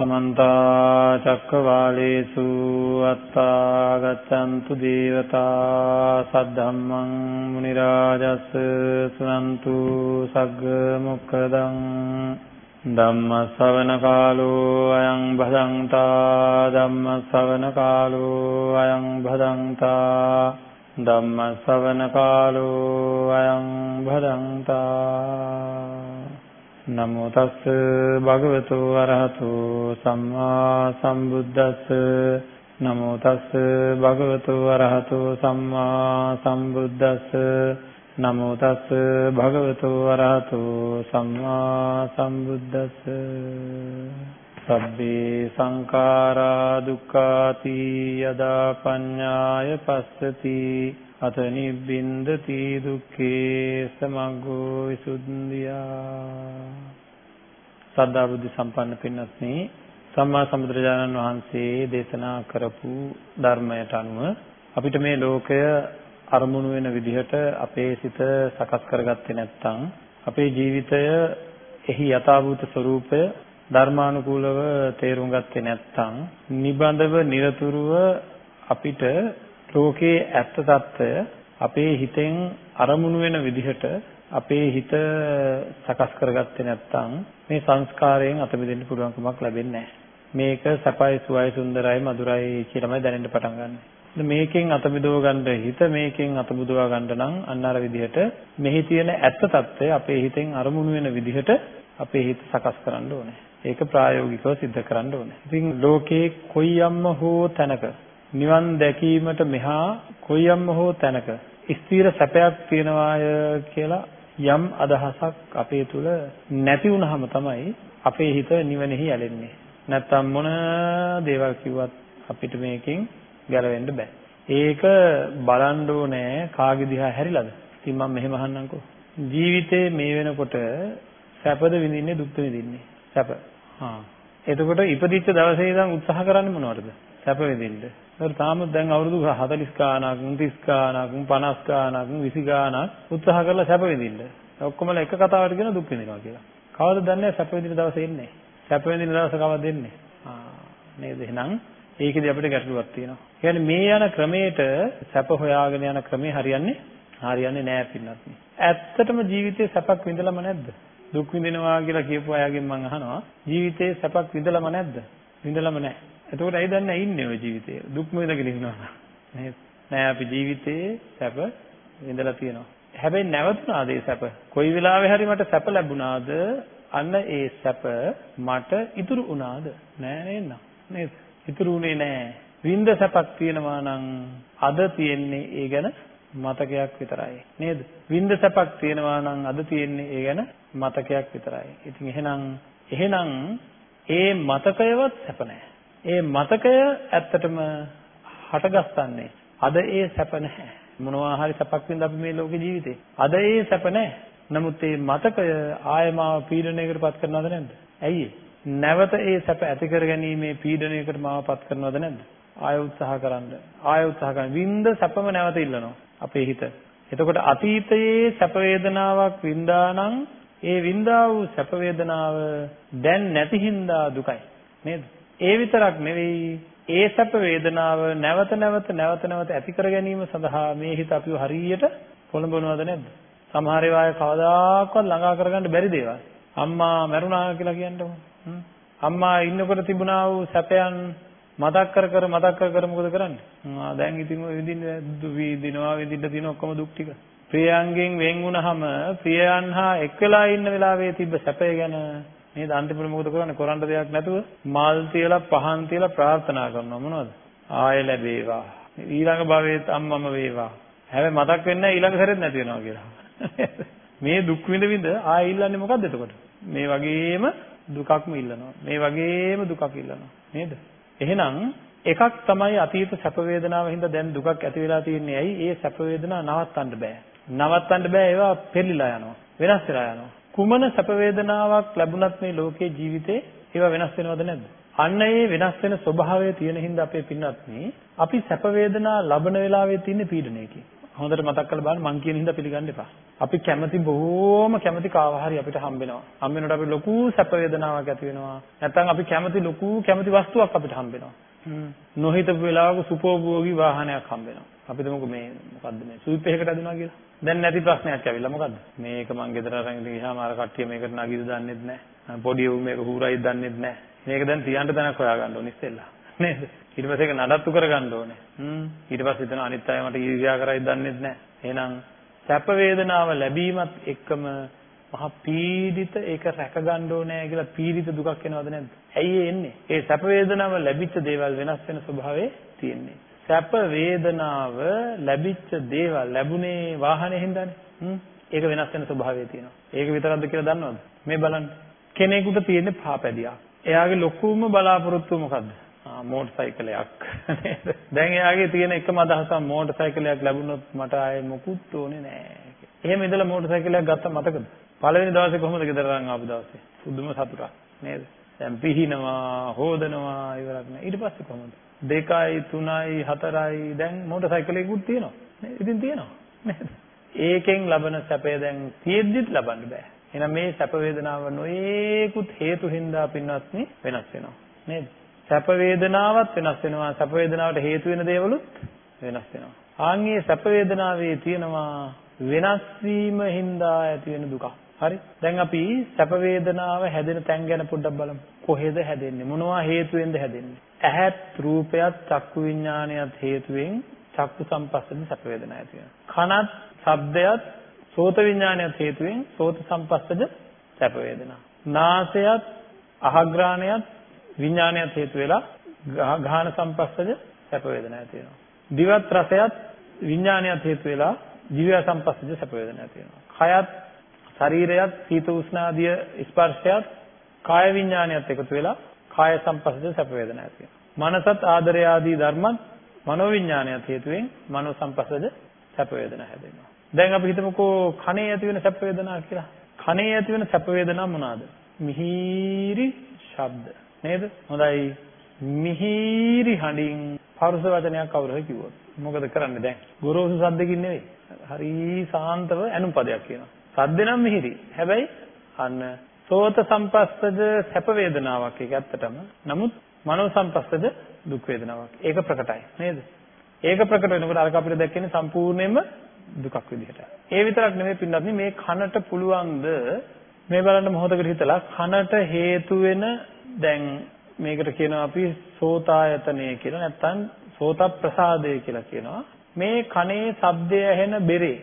समन्ता चक्रवालेषु अत्ता गच्छन्तु देवता सद्धम्मं मुनिराजस् सुनन्तु सग्मुखदम् ධම්මස්සවනකාලෝ අයං භදංතා ධම්මස්සවනකාලෝ අයං භදංතා ධම්මස්සවනකාලෝ අයං භදංතා නමෝ තස්ස භගවතු අරහතු සම්මා සම්බුද්දස්ස. නමෝ තස්ස භගවතු අරහතු සම්මා සම්බුද්දස්ස. නමෝ තස්ස භගවතු අරහතු සම්මා සම්බුද්දස්ස. සබ්බේ සංඛාරා දුක්ඛාති යදා පඤ්ඤාය පස්සති. අත නිබ්බින්දති දුක්ඛේ සමග්ගෝ විසුද්ධියා. සද්ධා බුද්ධ සම්පන්න පින්වත්නි සම්මා සම්බුදුරජාණන් වහන්සේ දේශනා කරපු ධර්මයට අනුව අපිට මේ ලෝකය අරමුණු වෙන විදිහට අපේ සිත සකස් කරගත්තේ නැත්නම් අපේ ජීවිතය එහි යථාභූත ස්වરૂපය ධර්මානුකූලව තේරුම් ගත්තේ නැත්නම් නිබඳව নিরතුරුව අපිට ලෝකයේ ඇත්ත తত্ত্বය අපේ හිතෙන් අරමුණු වෙන විදිහට අපේ හිත සකස් කරගත්තේ නැත්නම් මේ සංස්කාරයෙන් අත මිදෙන්න පුළුවන්කමක් ලැබෙන්නේ නැහැ. මේක සපයි සුවයි සුන්දරයි මధుරයි කියලාමයි දැනෙන්න පටන් ගන්නෙ. මේකෙන් අත මිදව ගන්න හිත මේකෙන් අත බුදවා ගන්න නම් අන්න අර විදිහට මෙහි තියෙන ඇත්ත తত্ত্বය අපේ හිතෙන් අරමුණු වෙන විදිහට අපේ හිත සකස් කරන්න ඕනේ. ඒක ප්‍රායෝගිකව सिद्ध කරන්න ඕනේ. ඉතින් ලෝකේ කොයි යම්ම හෝ තැනක නිවන් දැකීමට මෙහා කොයියම්ම හෝ තැනක ස්ථීර සැපයක් තියනවාය කියලා යම් අදහසක් අපේ තුල නැති වුනහම තමයි අපේ හිත නිවනෙහි ඇලෙන්නේ. නැත්තම් මොන දේවල් කිව්වත් අපිට මේකෙන් ගැලවෙන්න බෑ. ඒක බලන්න ඕනේ කාගේ දිහා හැරිලාද? ඉතින් මම මෙහෙම අහන්නම්කෝ. ජීවිතේ මේ වෙනකොට සැපද විඳින්නේ දුක්ද විඳින්නේ? සැප. හා. එතකොට ඉපදිච්ච දවසේ ඉඳන් උත්සාහ කරන්නේ මොනවටද? සැප විඳින්න. ඒතර තාම දැන් අවුරුදු 40 ගාණක් 30 ගාණක් 50 ගාණක් 20 ගාණක් උත්සාහ කරලා සැප විඳින්න. ඔක්කොමල එක කතාවට කියන දුක් විඳිනවා කියලා. කවවද දන්නේ සැප විඳින දවස එන්නේ? සැප විඳින දවස කවද එන්නේ? ආ නේද? එහෙනම් ඒකෙදි අපිට ගැටලුවක් තියෙනවා. කියන්නේ මේ යන ක්‍රමයට සැප හොයාගෙන යන ක්‍රමේ හරියන්නේ හරියන්නේ නෑ පින්නත්. ඇත්තටම ජීවිතේ සැපක් විඳලම නැද්ද? දුක් විඳිනවා කියලා කියපු අයගෙන් මම අහනවා ජීවිතේ සැපක් විඳලම නැද්ද? විඳලම නෑ. එතකොට ඇයි දන්නේ ඉන්නේ ওই ජීවිතේ? දුක්ම විඳගෙන ඉන්නවා. නේද? නෑ අපි ජීවිතේ සැප විඳලා තියෙනවා. හැබැයි නැවතුණාද ඒ සැප? කොයි වෙලාවෙ හරි මට සැප ලැබුණාද? අන්න ඒ සැප මට ඉතුරු වුණාද? නෑ නේද? නේද? ඉතුරු වුණේ නෑ. විඳ සැපක් තියෙනවා නම් අද තියෙන්නේ ඒ ගැන මතකයක් විතරයි. නේද? විඳ සැපක් තියෙනවා නම් අද තියෙන්නේ ඒ ගැන මතකයක් විතරයි. ඉතින් එහෙනම් එහෙනම් ඒ මතකයවත් සැප නෑ. ඒ මතකය ඇත්තටම හටගස්සන්නේ අද ඒ සැප නැහැ. මොනවා හරි සැපක් වින්ද අපි මේ ලෝක ජීවිතේ. අද ඒ සැප නැහැ. නමුත් ඒ මතකය ආයමාව පීඩනයකට පත් කරනවද නැද්ද? ඇයි නැවත ඒ සැප ඇති කර ගැනීමේ පීඩනයකට මාවපත් කරනවද නැද්ද? ආය උත්සාහ කරන්න. ආය උත්සාහ කරන්න. වින්ද සැපම නැවත ඉල්ලනවා අපේ හිත. එතකොට අතීතයේ සැප වේදනාවක් වින්දා නම් ඒ වින්දා වූ සැප වේදනාව දැන් නැති හින්දා දුකයි. නේද? ඒ විතරක් නෙවෙයි ඒ සැප වේදනාව නැවත නැවත නැවත නැවත ඇති කර ගැනීම සඳහා මේ හිත අපිව හරියට පොළඹවනවද නැද්ද? සමහර ඒවා කවදාකවත් ළඟා කරගන්න බැරි දේවල්. අම්මා මැරුණා කියලා කියන්නකො. අම්මා ඉන්නකොට තිබුණා වූ සැපයන් මතක් කර කර මතක් කර කර මොකද කරන්නේ? ආ දැන් ඉතින් ඔය විඳින්න විඳිනවා විඳින්න තියෙන ඔක්කොම දුක් ටික. ප්‍රියයන්ගෙන් වෙන් වුණාම ප්‍රියයන් හා එක් වෙලා ඉන්න වෙලාවේ තිබ්බ සැපය ගැන නේද? අන්තිමට මොකද කරන්නේ? කරන්න දෙයක් නැතුව මල් තියලා පහන් තියලා ප්‍රාර්ථනා කරනවා. මොනවද? ආය ලැබේවා. ඊළඟ භවයේත් අම්මම වේවා. හැබැයි මතක් වෙන්නේ ඊළඟ සැරේත් නැති වෙනවා කියලා. මේ දුක් විඳ විඳ ආය ඉල්ලන්නේ මොකද්ද එතකොට? මේ වගේම දුකක්ම ඉල්ලනවා. මේ වගේම දුකක් ඉල්ලනවා. නේද? එහෙනම් එකක් තමයි අතීත සැප වේදනාව හින්දා දැන් දුකක් ඇති වෙලා තියෙන්නේ. ඇයි? ඒ සැප වේදනා නවත්තන්න බෑ. නවත්තන්න බෑ ඒවා පෙරලිලා යනවා වෙනස් වෙලා යනවා කුමන සැප වේදනාවක් ලැබුණත් මේ ලෝකේ ජීවිතේ ඒවා වෙනස් වෙනවද නැද්ද? අන්න ඒ වෙනස් වෙන ස්වභාවය තියෙන හින්දා අපේ පින්නත් අපි සැප වේදනා ලබන වෙලාවේ තියෙන පීඩනයකින්. හොඳට මතක් කරලා බලන්න මං කියන හින්දා පිළිගන්න එපා. අපි කැමති බොහෝම කැමති කාව හරි අපිට හම්බ වෙනවා. හම්බ වෙනකොට අපිට ලොකු සැප වේදනාවක් ඇති වෙනවා. නැත්නම් අපි කැමති ලොකු කැමති වස්තුවක් අපිට හම්බ වෙනවා. නොහිතපු වෙලාවක සුපෝභෝගී වාහනයක් හම්බ වෙනවා. අපි දමුකෝ මේ මොකද්ද මේ සුවිප් එකකට ඇදුනා කියලා. දැන් නැති ප්‍රශ්නයක් ඇවිල්ලා මොකද්ද? මේක මං ගෙදර අරන් ගියාම අර කට්ටිය මේකට නගිද දන්නෙත් නැහැ. පොඩි උන් මේක හූරයිද දන්නෙත් නැහැ. මේක දැන් තියන්න තැනක් හොයාගන්න ඕනේ ඉස්සෙල්ලා. නේද? ඊට පස්සේ ඒක නඩත්තු කරගන්න ඕනේ. හ්ම්. ඊට පස්සේ හිතන අනිත් අය මට ඊර්ෂ්‍යා කරයිද දන්නෙත් නැහැ. එහෙනම් සැප වේදනාව ලැබීමත් එක්කම මහා පීඩිත ඒක රැක ගන්න ඕනේ කියලා පීඩිත දුකක් එනවද නැද්ද? ඇයි එන්නේ? ඒ සැප වේදනාව ලැබිච්ච දේවල් වෙනස් වෙන ස්වභාවය තියෙන්නේ. සැප වේදනාව ලැබිච්ච දේවල් ලැබුණේ වාහනේ හින්දානේ. හ්ම්. ඒක වෙනස් වෙන ස්වභාවය තියෙනවා. ඒක විතරක්ද කියලා දන්නවද? මේ බලන්න. කෙනෙකුට තියෙන පාපැදියක්. එයාගේ ලොකුම බලාපොරොත්තුව මොකද්ද? ආ මෝටර් සයිකලයක් නේද? දැන් එයාගේ තියෙන එකම අදහස මෝටර් සයිකලයක් ලැබුණොත් මට ආයේ මොකුත් ඕනේ නෑ. එහෙම ඉඳලා මෝටර් සයිකලයක් ගත්ත මතකද? පළවෙනි දවසේ කොහොමද ගෙදර අරන් ආපු දවසේ? පුදුම සතුටක් නේද? දැන් පිහිනවා, හොදනවා ඉවරක් නෑ. ඊට පස්සේ කොහොමද? 2යි 3යි 4යි දැන් මෝටර් සයිකලයකුත් තියෙනවා. නේද? ඉතින් තියෙනවා. නේද? ඒකෙන් ලබන සැපය දැන් තියෙද්දිත් ලබන්න බෑ. එහෙනම් මේ සැප වේදනාව නොයේකුත් හේතු හින්දා පින්වත්නි වෙනස් වෙනවා. නේද? සැප වේදනාවත් වෙනස් වෙනවා. සැප වේදනාවට හේතු වෙන දේවලුත් වෙනස් වෙනවා. ආන්ගේ සැප වේදනාවේ තියෙනවා වෙනස් වීම හින්දා ඇති වෙන දුක. හරි? දැන් අපි සැප වේදනාව හැදෙන තැන් ගැන පොඩ්ඩක් බලමු. කොහෙද හැදෙන්නේ? මොනවා හේතුවෙන්ද හැදෙන්නේ? ඇහත් රූපයත් චක්කු විඥානයත් හේතුවෙන් චක්කු සම්පස්සෙන් සැප වේදනා ඇති වෙනවා. කනත් ශබ්දයත් සෝත විඥානයත් හේතුවෙන් සෝත සම්පස්සද සැප වේදනා. නාසයත් අහග්‍රාණයත් විඥානයත් හේතු වෙලා ගාහන සම්පස්සද සැප වේදනා ඇති වෙනවා. දිවත් රසයත් විඥානයත් හේතු වෙලා ජීව සම්පස්සද සැප වේදනා ඇති වෙනවා. කයත් ශරීරයත් සීත උෂ්ණ ආදී ස්පර්ශයත් කාය විඥානයත් එකතු වෙලා කාය සම්පස්සද සැප වේදනා ඇති වෙනවා. මනසත් ආදරය ආදී ධර්මත් මනෝ විඥානයත් හේතුවෙන් මනෝ සම්පස්සද සැප වේදනා හැදෙනවා. දැන් අපි හිතමුකෝ කනේ ඇති වෙන සැප වේදනා කියලා. කනේ ඇති වෙන සැප වේදනා මොනවාද? මිහිරි ශබ්ද. නේද? හොඳයි. මිහිරි හඬින් පරුස වචනයක් කවුරු හරි කිව්වොත් මොකද කරන්නේ දැන්? ගොරෝසු සද්දකින් නෙවෙයි. හරි සාන්තව ඇනුම් පදයක් කියනවා. සද්ද නම් මිහිරි. හැබැයි අන්න සෝත සම්පස්සද සැප වේදනාවක් ඒක ඇත්තටම. නමුත් මනෝ සම්පස්සද දුක් වේදනාවක්. ඒක ප්‍රකටයි නේද? ඒක ප්‍රකට වෙනකොට අරක අපිට දැක්කන්නේ සම්පූර්ණයෙන්ම දුකක් විදිහට. ඒ විතරක් නෙමෙයි පින්නත් මේ කනට පුළුවන්ද මේ බලන්න මොහොතකට හිතලා කනට හේතු වෙන දැන් මේකට කියනවා අපි සෝතායතනය කියලා නැත්නම් සෝත ප්‍රසාදය කියලා කියනවා. මේ කනේ ශබ්දය ඇහෙන බෙරේ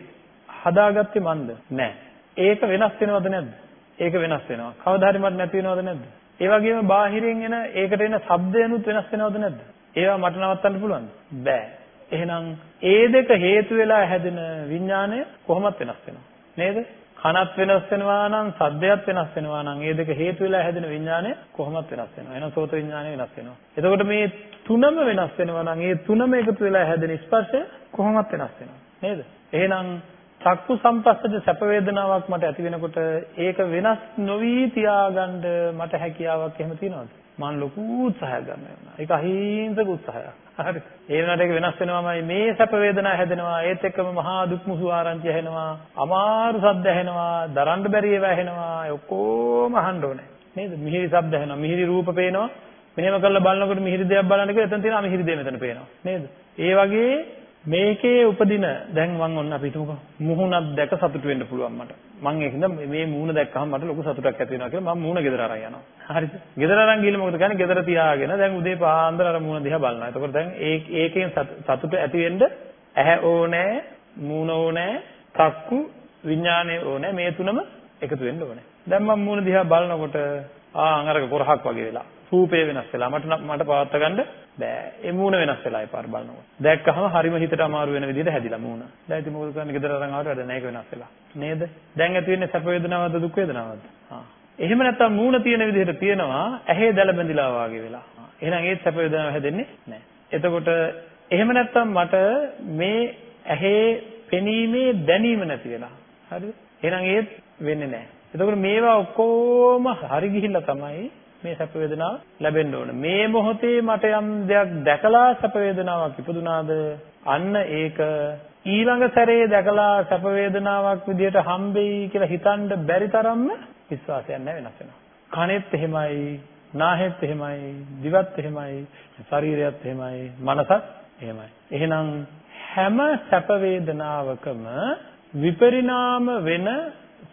හදාගත්තේ මන්ද? නෑ. ඒක වෙනස් වෙනවද නැද්ද? ඒක වෙනස් වෙනවා. කවදා හරි මට නැති වෙනවද නැද්ද? ඒ වගේම බාහිරින් එන ඒකට එන ශබ්දයනුත් වෙනස් වෙනවද නැද්ද? ඒවා මට නවත්තන්න පුළුවන්ද? බෑ. එහෙනම් ඒ දෙක හේතු වෙලා හැදෙන විඥානය කොහොමත් වෙනස් වෙනවා. නේද? කනත් වෙනස් වෙනවා නම් සද්දයක් වෙනස් වෙනවා නම් ඒ දෙක හේතු වෙලා හැදෙන විඥානය කොහොමත් වෙනස් වෙනවා. එහෙනම් සෝත විඥානය වෙනස් වෙනවා. එතකොට මේ තුනම වෙනස් වෙනවා නම් ඒ තුනම එකතු වෙලා හැදෙන ස්පර්ශය කොහොමත් වෙනස් වෙනවා. නේද? එහෙනම් චක්කු සම්පස්සද සැප වේදනාවක් මට ඇති වෙනකොට ඒක වෙනස් නොවි තියාගන්න මට හැකියාවක් එහෙම තියනවද? මම ලොකු උත්සාහයක් ගන්නවා. ඒක අහිංසක උත්සාහයක්. හරි. ඒ වෙනාට ඒක වෙනස් වෙනවාමයි මේ සැප වේදනා හැදෙනවා. ඒත් එක්කම මහා දුක් මුසු ආරංචි ඇහෙනවා. අමාරු ශබ්ද ඇහෙනවා. දරන්න බැරි ඒවා ඇහෙනවා. ඒ ඔක්කොම අහන්න ඕනේ. නේද? මිහිරි ශබ්ද ඇහෙනවා. මිහිරි රූප පේනවා. මෙහෙම කරලා බලනකොට මිහිරි දෙයක් බලන්න කියලා එතන තියෙනවා මිහිරි දෙය මෙතන පේනවා. නේද? ඒ වගේ මේකේ උපදින දැන් මම ඔන්න අපි හිතමුකෝ මුහුණක් දැක සතුට වෙන්න පුළුවන් මට. මම ඒකින්ද මේ මූණ දැක්කහම මට ලොකු සතුටක් ඇති වෙනවා කියලා මම මූණ ගෙදර අරන් යනවා. හරිද? ගෙදර අරන් ගිහලා මොකද කරන්නේ? ගෙදර තියාගෙන දැන් උදේ පාන්දර අර මූණ දිහා බලනවා. එතකොට දැන් ඒ ඒකෙන් සතුට ඇති වෙන්න ඇහැ ඕනේ, මූණ ඕනේ, කක්කු විඥානය ඕනේ. මේ තුනම එකතු වෙන්න ඕනේ. දැන් මම මූණ දිහා බලනකොට ආ අඟරක කොරහක් වගේ වෙලා. රූපේ වෙනස් වෙලා මට මට පවත් ගන්න බෑ. ඒ මූණ වෙනස් වෙලා ඒ පාර බලනකොට. දැක්කහම හරිම හිතට අමාරු වෙන විදිහට හැදිලා මූණ. දැන් ඉතින් මොකද කරන්නේ? ගෙදර අරන් ආවට වැඩ නැහැ ඒක වෙනස් වෙලා. නේද? දැන් ඇති වෙන්නේ සැප වේදනාවක්ද දුක් වේදනාවක්ද? හා. එහෙම නැත්නම් මූණ තියෙන විදිහට තියෙනවා ඇහි දැල බැඳිලා වාගේ වෙලා. එහෙනම් ඒත් සැප වේදනාවක් හැදෙන්නේ නැහැ. එතකොට එහෙම නැත්නම් මට මේ ඇහි පෙනීමේ දැනීම නැති වෙලා. හරිද? එහෙනම් ඒත් වෙන්නේ නැහැ. එතකොට මේවා ඔක්කොම හරි ගිහිල්ලා තමයි මේ සැප වේදනාව ලැබෙන්න ඕන. මේ මොහොතේ මට යම් දෙයක් දැකලා සැප වේදනාවක් ඉපදුනාද අන්න ඒක ඊළඟ සැරේ දැකලා සැප වේදනාවක් විදියට හම්බෙයි කියලා හිතන්න බැරි තරම්ම විශ්වාසයක් නැහැ වෙනස් වෙනවා. කනෙත් එහෙමයි, නාහෙත් එහෙමයි, දිවත් එහෙමයි, ශරීරයත් එහෙමයි, මනසත් එහෙමයි. එහෙනම් හැම සැප වේදනාවකම විපරිණාම වෙන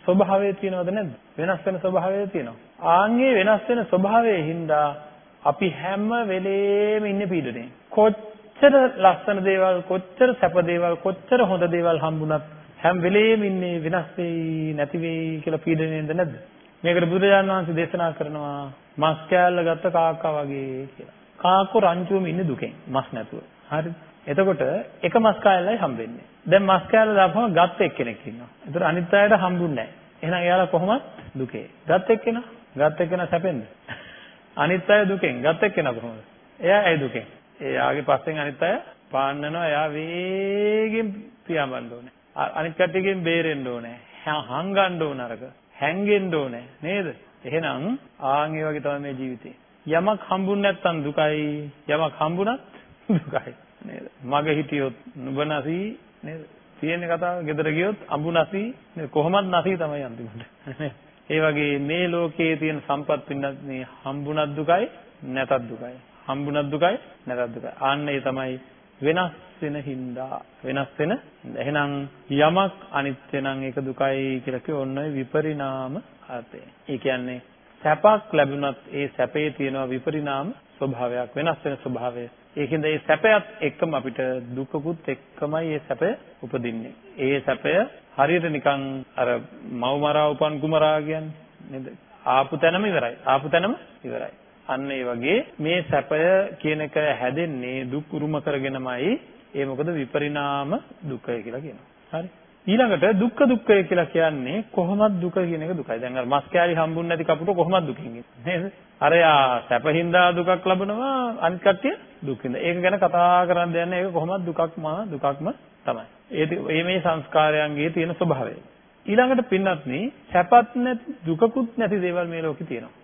ස්වභාවය තියෙනවද නැද්ද? වෙනස් වෙන ස්වභාවය තියෙනවා. ආන්ගේ වෙනස් වෙන ස්වභාවයේ හින්දා අපි හැම වෙලේම ඉන්නේ පීඩනේ. කොච්චර ලස්සන දේවල්, කොච්චර සැප දේවල්, කොච්චර හොඳ දේවල් හම්බුණත් හැම වෙලේම ඉන්නේ වෙනස් වෙයි, නැති වෙයි කියලා පීඩනේද නැද්ද? මේකට බුදුරජාණන් වහන්සේ දේශනා කරනවා මස් කෑල්ල ගත්ත කාක්කා වගේ කියලා. කාක්කෝ රංචුවම ඉන්නේ දුකෙන්, මස් නැතුව. හරිද? එතකොට එක මස් කෑල්ලයි හම්බෙන්නේ. දැන් මස් කෑල්ල දාපුවම ගත්ත එක්කෙනෙක් ඉන්නවා. ඒතර අනිත් අයට හම්බුන්නේ නැහැ. එහෙනම් එයාලා කොහොමද දුකේ? ගත්ත එක්කෙනා? ගත්ත එක්කෙනා සැපෙන්ද? අනිත් අය දුකෙන්. ගත්ත එක්කෙනා කොහොමද? එයා ඇයි දුකෙන්? එයාගේ පස්සෙන් අනිත් අය පාන්නනවා. එයා වේගෙන් පියාඹන්න ඕනේ. අනිත් කට්ටියකින් බේරෙන්න ඕනේ. හංගන්න ඕන අරක. හැංගෙන්න ඕනේ. නේද? එහෙනම් ආන් ඒ වගේ තමයි මේ ජීවිතේ. යමක් හම්බුනේ නැත්නම් දුකයි. යමක් හම්බුණත් දුකයි. නේද? මග හිටියොත් නුඹ නැසී නේද? තියෙන කතාව ගෙදර ගියොත් අඹු නැසී කොහොමද නැසී තමයි අන්තිමට. ඒ වගේ මේ ලෝකයේ තියෙන සම්පත් පින්නත් මේ හම්බුණත් දුකයි නැතත් දුකයි. හම්බුණත් දුකයි නැතත් දුකයි. ආන්න ඒ තමයි වෙනස් වෙන හින්දා වෙනස් වෙන එහෙනම් යමක් අනිත්‍ය නම් ඒක දුකයි කියලා කිය ඔන්න ඔය විපරිණාම අර්ථය. ඒ කියන්නේ සැපක් ලැබුණත් ඒ සැපේ තියෙන විපරිණාම ස්වභාවයක් වෙනස් වෙන ස්වභාවය. ඒකින්ද ඒ සැපයත් එක්කම අපිට දුකකුත් එක්කමයි ඒ සැපය උපදින්නේ. ඒ සැපය හරියට නිකන් අර මව් මරා උපන් කුමරා කියන්නේ නේද? ආපු තැනම ඉවරයි. ආපු තැනම ඉවරයි. අන්න ඒ වගේ මේ සැපය කියන එක හැදෙන්නේ දුක් උරුම කරගෙනමයි. ඒ මොකද විපරිණාම දුකය කියලා කියනවා. හරි. ඊළඟට දුක්ඛ දුක්ඛය කියලා කියන්නේ කොහොමද දුක කියන එක දුකයි. දැන් අර මස් කෑලි හම්බුන්නේ නැති කපුට කොහොමද දුකින් ඉන්නේ නේද? අර යා සැපහින්දා දුකක් ලබනවා අනිත් කට්ටිය දුකින්ද. ඒක ගැන කතා කරන්න දෙන්නේ ඒක කොහොමද දුකක්ම දුකක්ම තමයි. ඒ මේ සංස්කාරයන්ගේ තියෙන ස්වභාවය. ඊළඟට පින්නත්නි සැපත් නැති දුකකුත් නැති දේවල් මේ ලෝකේ තියෙනවා.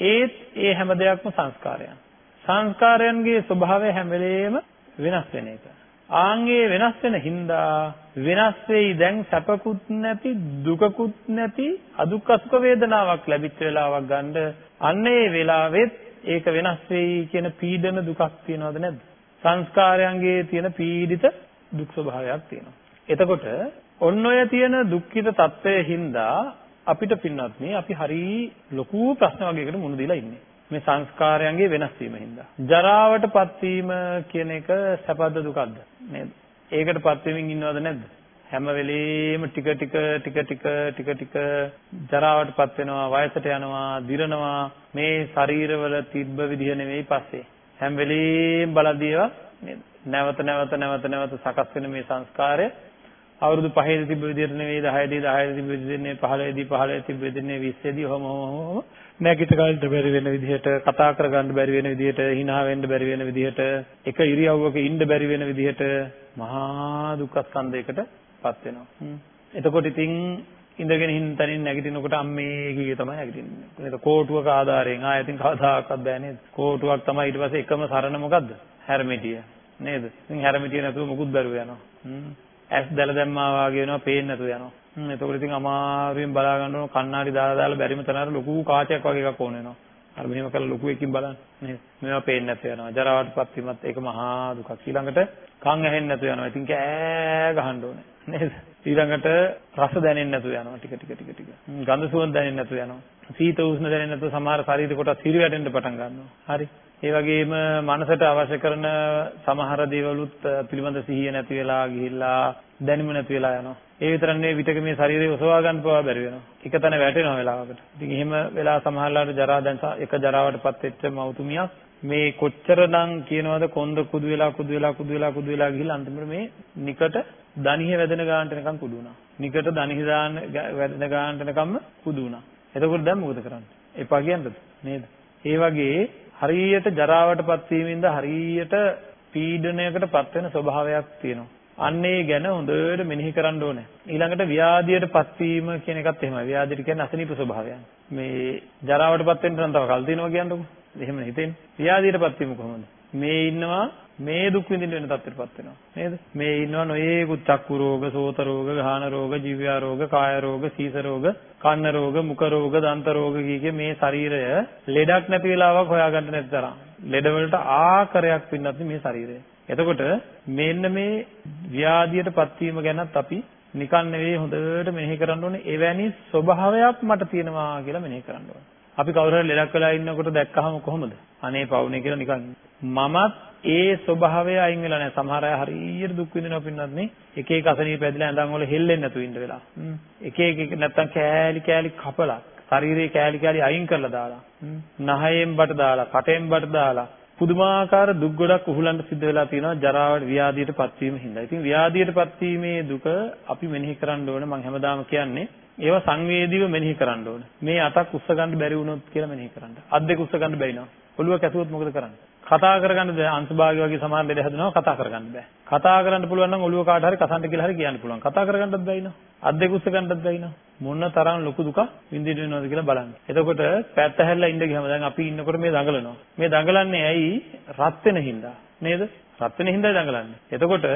ඒත් ඒ හැම දෙයක්ම සංස්කාරයන්. සංස්කාරයන්ගේ ස්වභාවය හැම වෙලේම වෙනස් වෙන එක. ආන්ගේ වෙනස් වෙන හින්දා වෙනස් වෙයි දැන් සැපකුත් නැති දුකකුත් නැති අදුක් අසුක වේදනාවක් ලැබිච්ච වෙලාවක් ගන්න. අන්න ඒ වෙලාවෙත් ඒක වෙනස් වෙයි කියන පීඩන දුකක් තියනවද නැද්ද? සංස්කාරයන්ගේ තියෙන පීඩිත දුක් ස්වභාවයක් තියෙනවා. එතකොට ඔන්න ඔය තියෙන දුක්ඛිත తත්වයේ හින්දා අපිට පින්නත් මේ අපි හරි ලොකු ප්‍රශ්න වගේකට මුහුණ දීලා ඉන්නේ. මේ සංස්කාරයන්ගේ වෙනස් වීම හින්දා. ජරාවටපත් වීම කියන එක සැපද දුකද නේද? ඒකටපත් වෙමින් ඉන්නවද නැද්ද? හැම වෙලෙම ටික ටික ටික ටික ටික ටික ජරාවටපත් වෙනවා වයසට යනවා දිරනවා මේ ශරීරවල තිබ්බ විදිහ නෙවෙයි පස්සේ හැම වෙලෙම බලදීවා නේද නැවත නැවත නැවත නැවත සකස් වෙන මේ සංස්කාරය අවුරුදු 5 දී තිබ්බ විදිහට නෙවෙයි 10 දී 10 දී තිබ්බ විදිහට නෙවෙයි 15 දී 15 තිබ්බ විදිහට නෙවෙයි 20 දී ඔහොම ඔහොම නැගිට ගන්න බැරි වෙන විදිහට කතා කරගන්න බැරි වෙන විදිහට hina වෙන්න බැරි වෙන විදිහට එක ඉරියව්වක ඉන්න බැරි වෙන විදිහට මහා දුක්ඛ ස්කන්ධයකටපත් වෙනවා. එතකොට ඉතින් ඉඳගෙන හින් තනින් නැගිටිනකොට අම්මේ කීයේ තමයි නැගිටින්නේ. ඒක කෝටුවක ආධාරයෙන් ආයෙත් කවදාකවත් බෑ නේද? කෝටුවක් තමයි ඊට පස්සේ එකම සරණ මොකද්ද? හැරමිටිය. නේද? ඉතින් හැරමිටිය නැතුව මුකුත් බැරුව යනවා. ඇස් දැල දැම්මා වාගේ වෙනවා පේන්නේ නැතුව යනවා. හ්ම් එතකොට ඉතින් අමාරුවෙන් බලා ගන්න ඕන කණ්ණාඩි දාලා දාලා බැරිම තරම් ලොකු කාචයක් වගේ එකක් ඕන වෙනවා. අර මෙහෙම කරලා ලොකු එකකින් බලන්න. නේද? මේවා පේන්නේ නැතුව යනවා. ජරාවටපත් වීමත් ඒක මහා දුකක්. ඊළඟට කන් ඇහෙන්නේ නැතුව යනවා. ඉතින් කෑ ගහන්න ඕනේ. නේද? ඊළඟට රස දැනෙන්නේ නැතුව යනවා ටික ටික ටික ටික. ගඳ සුවඳ දැනෙන්නේ නැතුව යනවා. සීත උෂ්ණ දැනෙන්නේ නැතුව සමහර ශරීර කොටස් හිරි වැටෙන්න පටන් ගන්නවා. හරි. ඒ වගේම මනසට අවශ්‍ය කරන සමහර දේවලුත් පිළිබඳ සිහිය නැති වෙලා ගිහිල්ලා දැනුම නැති වෙලා යනවා. ඒ විතරක් නෙවෙයි විතක මේ ශරීරය ඔසවා ගන්න පවා බැරි වෙනවා. එක තැන වැටෙනවා වෙලාවකට. ඉතින් එහෙම වෙලා සමහරලාට ජරා දැන් එක ජරාවටපත් වෙච්ච මව්තුමියක් මේ කොච්චරනම් කියනවද කොන්ද කුදු වෙලා කුදු වෙලා කුදු වෙලා කුදු වෙලා ගිහිල්ලා අන්තිමට මේ නිකට දණිහ වැදෙන ගානට නිකන් කුදු වුණා. නිකට දණිහ දාන වැදෙන ගානට නිකම්ම කුදු වුණා. එතකොට දැන් මොකද කරන්නේ? එපා කියන්නද? නේද? ඒ වගේ හරියට ජරාවටපත් වීමෙන්ද හරියට පීඩනයකටපත් වෙන ස්වභාවයක් තියෙනවා. අන්නේ ගැන හොඳට මෙනෙහි කරන්න ඕනේ. ඊළඟට ව්‍යාධියටපත් වීම කියන එකත් එහෙමයි. ව්‍යාධියට කියන්නේ අසනීප ස්වභාවයන්. මේ ජරාවටපත් වෙන්න නම් තව කල් තියෙනවා කියන්නකො. එහෙම හිතෙන්නේ. ව්‍යාධියටපත් වීම කොහොමද? මේ ඉන්නවා මේ දුක් විඳින්න වෙන තත්ත්වයටපත් වෙනවා නේද මේ ඉන්නවා නොයේකුත් චක්කු රෝග සෝත රෝග ගාහන රෝග ජීව්‍යා රෝග කාය රෝග සීස රෝග කන්න රෝග මුඛ රෝග දන්ත රෝග කීකේ මේ ශරීරය ලෙඩක් නැති වෙලාවක් හොයාගන්න නැති තරම් ලෙඩ වලට ආකාරයක් පින්නත් මේ ශරීරය එතකොට මෙන්න මේ ව්‍යාධියටපත් වීම ගැනත් අපි නිකන් නෙවෙයි හොඳට මෙනෙහි කරන්න ඕනේ එවැනි ස්වභාවයක් මට තියෙනවා කියලා මෙනෙහි කරන්න ඕනේ අපි කවුරු හරි ලෙඩක් වෙලා ඉන්නකොට දැක්කහම කොහොමද අනේ පවුනේ කියලා නිකන් මමත් ඒ ස්වභාවය අයින් වෙලා නැහැ. සමහර අය හරියට දුක් විඳිනවා පින්නත් නේ. එක එක අසනීප ඇදලා ඇඳන් වල හෙල්ලෙන්නේ නැතුව ඉන්න වෙලා. එක එක නැත්තම් කෑලි කෑලි කපලා ශරීරයේ කෑලි කෑලි අයින් කරලා දාලා. නහයෙන් බට දාලා, කටෙන් බට දාලා පුදුමාකාර දුක් ගොඩක් උහුලන්න සිද්ධ වෙලා තියෙනවා ජරාවට ව්‍යාධියට පත්වීම හින්දා. ඉතින් ව්‍යාධියට පත්වීමේ දුක අපි මෙනෙහි කරන්න ඕන මම හැමදාම කියන්නේ ඒවා සංවේදීව මෙනෙහි කරන්න ඕන. මේ අතක් උස්ස ගන්න බැරි වුණොත් කියලා මෙනෙහි කරන්න. අත් දෙක උස්ස ගන්න බැරි නම් ඔළුව කැසුවොත් මොකද කරන්නේ? කතා කරගන්න බෑ අංශභාගය වගේ සමහර දෙයක් හදනවා කතා කරගන්න බෑ. කතා කරන්න පුළුවන් නම් ඔළුව කාට හරි කසන්ට කියලා හරි කියන්න පුළුවන්. කතා කරගන්නත් බැයි නෝ. අත් දෙක උස්ස ගන්නත් බැයි නෝ. මොන තරම් ලොකු දුක විඳින්න වෙනවද කියලා බලන්න. එතකොට පැත්ත හැල්ලා ඉඳ ගියම දැන් අපි ඉන්නකොට මේ දඟලනවා. මේ දඟලන්නේ ඇයි? රත් වෙන හින්දා. නේද? රත් වෙන හින්දා දඟලන්නේ. එතකොට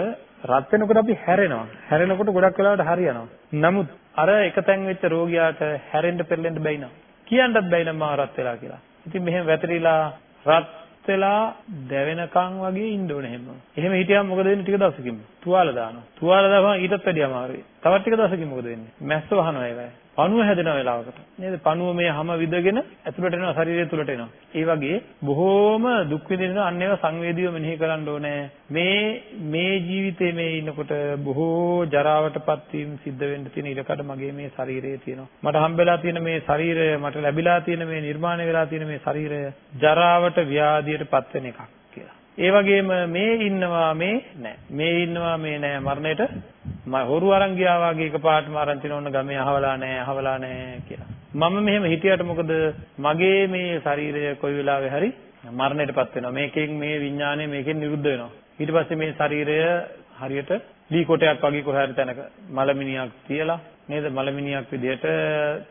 රත් වෙනකොට අපි හැරෙනවා. හැරෙනකොට ගොඩක් වෙලාවට හරියනවා. නමුත් අර එක තැන් වෙච්ච රෝගියාට හැරෙන්න පෙරලෙන්න බැයි නෝ. කියන්නත් බැයි නම් මම රත් වෙලා කියලා. ඉතින් මෙහෙම වැතිරිලා රත් වෙලා දැවෙනකන් වගේ ඉන්න ඕනේ එහෙම. එහෙම හිටියම මොකද වෙන්නේ ටික දවසකින්? තුවාල දානවා. තුවාල දාපුවම ඊටත් වැඩිය අමාරුයි. තවත් ටික දවසකින් මොකද වෙන්නේ? මැස්ස වහනවා ඒවයි. පණුව හැදෙන වෙලාවකට. නේද? පණුව මේ හැම විදගෙන ඇතුළට එනවා ශරීරය තුළට එනවා. ඒ වගේ බොහෝම දුක් විඳින අන්න ඒවා සංවේදීව මෙනෙහි කරන්න ඕනේ. මේ මේ ජීවිතේ මේ ඉන්නකොට බොහෝ ජරාවටපත් වීම සිද්ධ වෙන්න තියෙන ඉලකට මගේ මේ ශරීරයේ තියෙනවා. මට හම්බෙලා තියෙන මේ ශරීරය මට ලැබිලා තියෙන මේ නිර්මාණය වෙලා තියෙන මේ ශරීරය ජරාවට ව්‍යාධියටපත් වෙන එකක්. ඒ වගේම මේ ඉන්නවා මේ නැහැ. මේ ඉන්නවා මේ නැහැ. මරණයට මම හොරු අරන් ගියා වගේ එකපාරටම අරන් තින ඕන ගමේ අහවලා නැහැ, අහවලා නැහැ කියලා. මම මෙහෙම හිටියට මොකද මගේ මේ ශරීරය කොයි වෙලාවෙ හරි මරණයටපත් වෙනවා. මේකෙන් මේ විඥානය මේකෙන් නිරුද්ධ වෙනවා. ඊට පස්සේ මේ ශරීරය හරියට දී කොටයක් වගේ කොහේ හරි තැනක මලමිනියක් තියලා නේද මලමිනියක් විදියට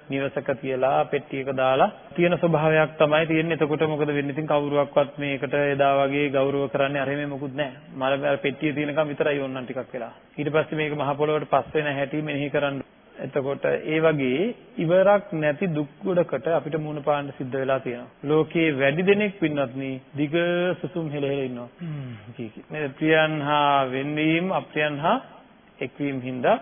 නිවසක තියලා පෙට්ටියක දාලා තියෙන ස්වභාවයක් තමයි තියෙන්නේ. එතකොට මොකද වෙන්නේ? ඉතින් කවුරුවක්වත් මේකට එදා වගේ ගෞරව කරන්නේ අර මේ මොකුත් නැහැ. මල පෙට්ටිය තියෙනකම් විතරයි ඕනනම් ටිකක් වෙලා. ඊට පස්සේ මේක මහ පොළොවට පස් වෙන හැටි මෙනෙහි කරන්න. එතකොට ඒ වගේ ඉවරක් නැති දුක් ගොඩකට අපිට මුණ පාන්න සිද්ධ වෙලා තියෙනවා. ලෝකයේ වැඩි දෙනෙක් පින්වත්නි දිග සුසුම් හෙල හෙල ඉන්නවා. නේද? ප්‍රියන් හා වෙන්වීම අප්‍රියන් හා එක්වීම හින්දා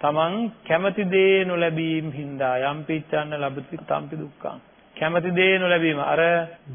තමන් කැමති දේ නොලැබීම හින්දා යම් පිච්ඡන්න ලබති තම්පි දුක්ඛං කැමති දේ නොලැබීම අර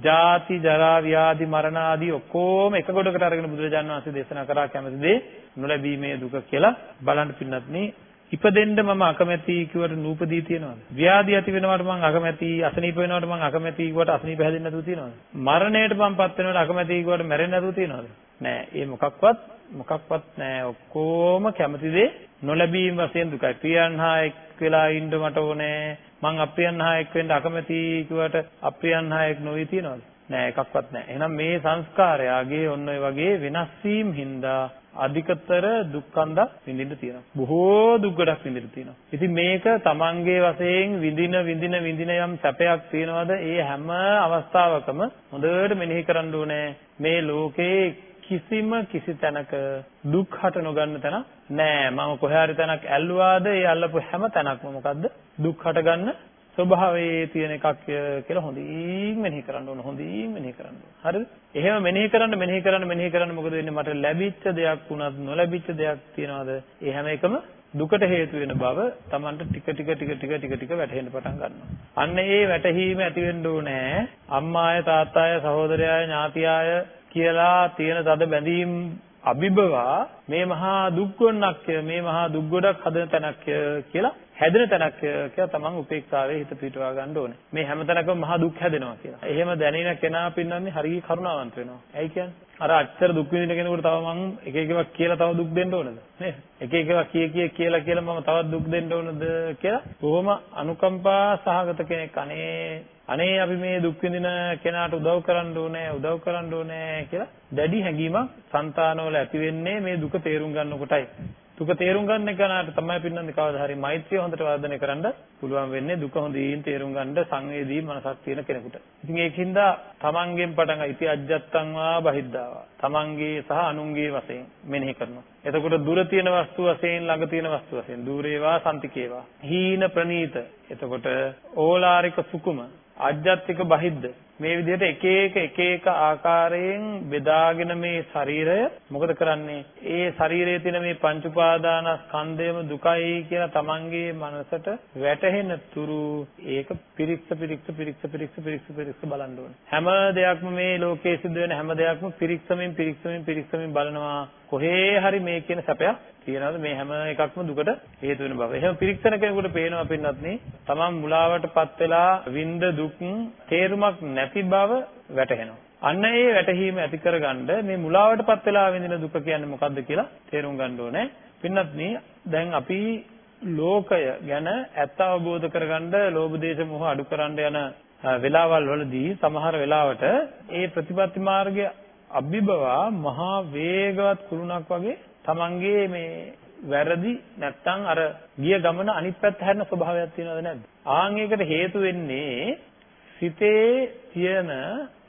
ජාති ජරා ව්‍යාධි මරණ ආදී ඔක්කොම එක ගොඩකට අරගෙන බුදුරජාණන් වහන්සේ දේශනා කරා කැමති දේ නොලැබීමේ දුක කියලා බලන්න පින්නත් නේ ඉපදෙන්න මම අකමැති කිව්වට නූපදී තියනවද? ව්‍යාධි ඇති වෙනවට මම අකමැති, අසනීප වෙනවට මම අකමැති කිව්වට අසනීප හැදෙන්නේ නැතුව තියනවද? මරණයට මමපත් වෙනවට අකමැති කිව්වට මැරෙන්නේ නැතුව තියනවද? නෑ. ඒ මොකක්වත් මොකක්වත් නෑ. ඔක්කොම කැමති දේ නොලැබීම වශයෙන් දුකයි. ප්‍රියයන් හා එක් වෙලා ඉන්න මට ඕනේ. මං අප්‍රියයන් හා එක් වෙන්න අකමැති කිව්වට අප්‍රියයන් හා එක් නොවි තියනවද? නෑ එකක්වත් නෑ. එහෙනම් මේ සංස්කාරයාගේ ඔන්න ඔය වගේ වෙනස් වීම හින්දා අධිකතර දුක්ඛන්ද විඳින්න තියෙනවා. බොහෝ දුක් ගොඩක් විඳින්න තියෙනවා. ඉතින් මේක තමන්ගේ වශයෙන් විඳින විඳින විඳින යම් සැපයක් තියනවාද ඒ හැම අවස්ථාවකම හොඳට මෙනෙහි කරන්න ඕනේ. මේ ලෝකේ කිසිම කිසි තැනක දුක් හට නොගන්න තැන නෑ. මම කොහේ හරි තැනක් ඇල්ලුවාද ඒ අල්ලපු හැම තැනක්ම මොකද්ද? දුක් හට ගන්න ස්වභාවයේ තියෙන එකක් කියලා හොඳින් මෙනෙහි කරන්න ඕන හොඳින් මෙනෙහි කරන්න ඕන. හරිද? එහෙම මෙනෙහි කරන්න මෙනෙහි කරන්න මෙනෙහි කරන්න මොකද වෙන්නේ? මට ලැබිච්ච දෙයක් වුණත් නොලැබිච්ච දෙයක් තියනවාද? ඒ හැම එකම දුකට හේතු වෙන බව Tamanට ටික ටික ටික ටික ටික ටික වැටහෙන්න පටන් ගන්නවා. අන්න ඒ වැටහීම ඇති වෙන්න ඕනේ. අම්මාය තාත්තාය සහෝදරයාය ඥාතියාය කියලා තියෙන තද බැඳීම් අභිබවා මේ මහා දුක් ගොන්නක් මේ මහා දුක් ගොඩක් හදන තැනක් කියලා හැදෙන තැනක් කියලා තමන් උපේක්ෂාවේ හිත පිටවා ගන්න ඕනේ. මේ හැමතැනකම මහා දුක් හැදෙනවා කියලා. එහෙම දැනෙන කෙනා පින්නන්නේ හරිය කරුණාවන්ත වෙනවා. ඇයි කියන්නේ? අර අච්චර දුක් විඳින කෙනෙකුට තව මං එක එක ඒවා කියලා තව දුක් දෙන්න ඕනද? නේද? එක එක ඒවා කිය කිය කියලා කියලා මම තවත් දුක් දෙන්න ඕනද කියලා බොහොම අනුකම්පා සහගත කෙනෙක් අනේ අනේ අපි මේ දුක් විඳින කෙනාට උදව් කරන්න ඕනේ උදව් කරන්න ඕනේ කියලා දැඩි හැඟීමක් సంతානවල ඇති වෙන්නේ මේ දුක තේරුම් ගන්න කොටයි. දුක තේරුම් ගන්න එකනට තමයි පින්නන්නේ කවදා හරි මෛත්‍රිය හොඳට වර්ධනය කරන්න පුළුවන් වෙන්නේ දුක හොඳින් තේරුම් ගන්න සංවේදී මනසක් තියෙන කෙනෙකුට. ඉතින් ඒකින්ද තමන්ගෙන් පටන් ඉති අජ්ජත්තං වා බහිද්ධාවා. තමන්ගේ සහ අනුන්ගේ වශයෙන් මෙනෙහි කරනවා. එතකොට දුර තියෙන වස්තු වශයෙන් ළඟ තියෙන වස්තු වශයෙන් দূරේවා සම්තිකේවා. හීන ප්‍රනීත. එතකොට ඕලාරික සුකුම අජ්ජත්තික බහිද්ද මේ විදිහට එක එක එක එක ආකාරයෙන් බෙදාගෙන මේ ශරීරය මොකද කරන්නේ? ඒ ශරීරයේ තියෙන මේ පංච උපාදානස්කන්ධයම දුකයි කියලා තමන්ගේ මනසට වැටහෙන තුරු ඒක පිරික්ස පිරික්ස පිරික්ස පිරික්ස පිරික්ස පිරික්ස බලන්න ඕනේ. හැම දෙයක්ම මේ ලෝකයේ සිද්ධ වෙන හැම දෙයක්ම පිරික්සමින් පිරික්සමින් පිරික්සමින් බලනවා. කොහේ හරි මේ කියන සැපයක් තියනවාද? මේ හැම එකක්ම දුකට හේතු වෙන බව. එහෙම පිරික්සන කෙනෙකුට පේනවා පින්නත් නේ තමන් මුලාවටපත් වෙලා විඳ දුක් තේරුමක් නැති බව වැටහෙනවා. අන්න ඒ වැටහීම ඇති කරගන්න මේ මුලාවටපත් වෙලා විඳින දුක කියන්නේ මොකද්ද කියලා තේරුම් ගන්න ඕනේ. පින්නත් නේ දැන් අපි ලෝකය ගැන ඇත්ත අවබෝධ කරගන්න ලෝභ දේශ මොහ අඩු කරන්න යන වෙලාවල් වලදී සමහර වෙලාවට ඒ ප්‍රතිපත්ති මාර්ගය අභිබවා මහා වේගවත් කුළුණක් වගේ තමන්ගේ මේ වැරදි නැත්තම් අර ගිය ගමන අනිත් පැත්ත හැරෙන ස්වභාවයක් තියෙනවද නැද්ද? ආන් ඒකට හේතු වෙන්නේ සිතේ තියෙන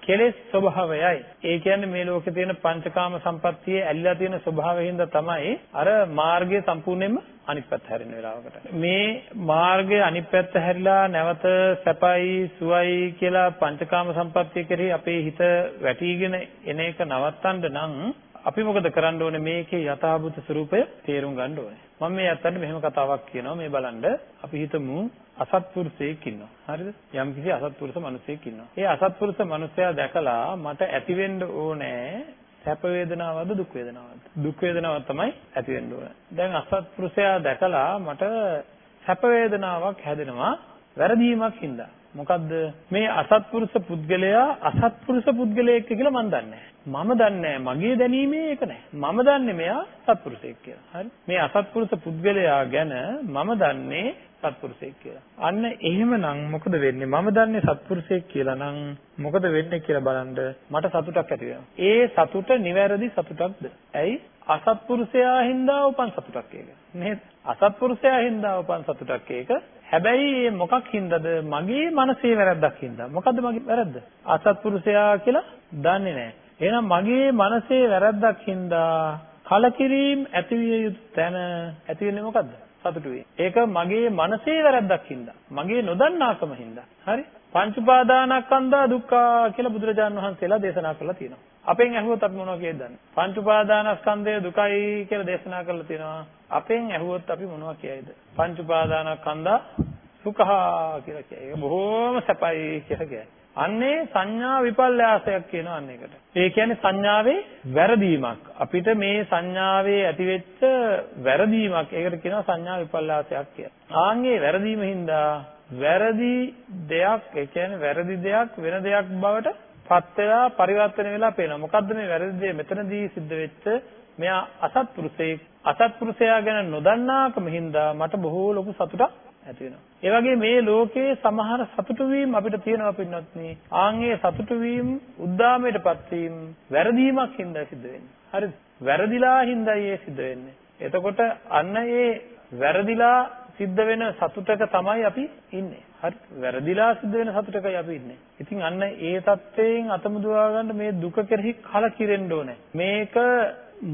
කෙලෙස් ස්වභාවයයි. ඒ කියන්නේ මේ ලෝකේ තියෙන පංචකාම සම්පත්තියේ ඇලිලා තියෙන ස්වභාවයෙන් තමයි අර මාර්ගය සම්පූර්ණයෙන්ම අනිත් පැත්ත හැරෙන වෙලාවකට. මේ මාර්ගය අනිත් පැත්ත හැරිලා නැවත සැපයි සුවයි කියලා පංචකාම සම්පත්තිය කෙරෙහි අපේ හිත වැටිගෙන එන එක නවත්තන්න නම් අපි මොකද කරන්න ඕනේ මේකේ යථාභූත ස්වરૂපය තේරුම් ගන්න ඕනේ. මම මේ අතට මෙහෙම කතාවක් කියනවා මේ බලන්න අපි හිතමු අසත්පුරුෂයෙක් ඉන්නවා. හරිද? යම්කිසි අසත්පුරුෂ මිනිසෙක් ඉන්නවා. ඒ අසත්පුරුෂ මිනිසයා දැකලා මට ඇති වෙන්න ඕනේ සැප වේදනාවද දුක් වේදනාවද? දුක් වේදනාවක් තමයි ඇති වෙන්න ඕනේ. දැන් අසත්පුරුෂයා දැකලා මට සැප වේදනාවක් හැදෙනවා වැරදීමක් හින්දා. මොකද්ද මේ අසත්පුරුෂ පුද්ගලයා අසත්පුරුෂ පුද්ගලයෙක් කියලා මම දන්නේ මම දන්නේ මගේ දැනීමේ ඒක නෑ. මම දන්නේ මෙයා සත්පුරුෂයෙක් කියලා. හරි. මේ අසත්පුරුෂ පුද්ගලයා ගැන මම දන්නේ සත්පුරුෂයෙක් කියලා. අන්න එහෙමනම් මොකද වෙන්නේ? මම දන්නේ සත්පුරුෂයෙක් කියලා නම් මොකද වෙන්නේ කියලා බලන්න මට සතුටක් ඇති වෙනවා. ඒ සතුට නිවැරදි සතුටක්ද? ඇයි? අසත්පුරුෂයා හින්දා උපන් සතුටක් ඒක. නේද? අසත්පුරුෂයා හින්දා උපන් සතුටක් ඒක. හැබැයි මේ මොකක් හින්දාද? මගේ මනසේ වැරද්දක් හින්දා. මොකද්ද මගේ වැරද්ද? අසත්පුරුෂයා කියලා දන්නේ නැහැ. එහෙනම් මගේ මනසේ වැරද්දක් හින්දා කලකිරීම ඇතිවිය යුතු තැන ඇති වෙන්නේ මොකද්ද? සතුටු වේ. ඒක මගේ මනසේ වැරද්දක් හින්දා. මගේ නොදන්නාකම හින්දා. හරි? පංච උපාදානස්කන්ධා දුක්ඛා කියලා බුදුරජාණන් වහන්සේලා දේශනා කරලා තියෙනවා. අපෙන් ඇහුවොත් අපි මොනවා කියද දන්නේ? පංච උපාදානස්කන්ධය දුකයි කියලා දේශනා කරලා තියෙනවා. අපෙන් ඇහුවොත් අපි මොනවා කියයිද? පංච උපාදානස්කන්ධා සුඛා කියලා කියයි. ඒක බොහොම සැපයි කියලා කියයි. අන්නේ සංඥා විපල්යාසයක් කියනවා අන්න ඒකට. ඒ කියන්නේ සංඥාවේ වැරදීමක්. අපිට මේ සංඥාවේ ඇතිවෙච්ච වැරදීමක්. ඒකට කියනවා සංඥා විපල්යාසයක් කියලා. ආන්ගේ වැරදීම හින්දා වැරදි දෙයක්, ඒ කියන්නේ වැරදි දෙයක් වෙන දෙයක් බවට පත් වෙලා පරිවර්තන වෙලා පේනවා. මොකද්ද මේ වැරදි දේ මෙතනදී සිද්ධ වෙච්ච මෙයා අසත්පුරුෂයෙක් අසත්පුරුෂයා ගැන නොදන්නාකම හින්දා මට බොහෝ ලොකු සතුටක් ඇති වෙනවා. ඒ වගේ මේ ලෝකයේ සමහර සතුටු වීම අපිට තියෙනවා පින්නත් නේ. ආන්ගේ සතුටු වීම උද්දාමයටපත් වීම වැරදීමක් හින්දා සිද්ධ වෙන්නේ. හරිද? වැරදිලා හින්දායි ඒ සිද්ධ වෙන්නේ. එතකොට අන්න ඒ වැරදිලා සිද්ධ වෙන සතුටක තමයි අපි ඉන්නේ. හරි. වැරදිලා සිද්ධ වෙන සතුටකයි අපි ඉන්නේ. ඉතින් අන්න ඒ தත්වයෙන් අතමුදවා ගන්න මේ දුක කෙරෙහි කලකිරෙන්න ඕනේ. මේක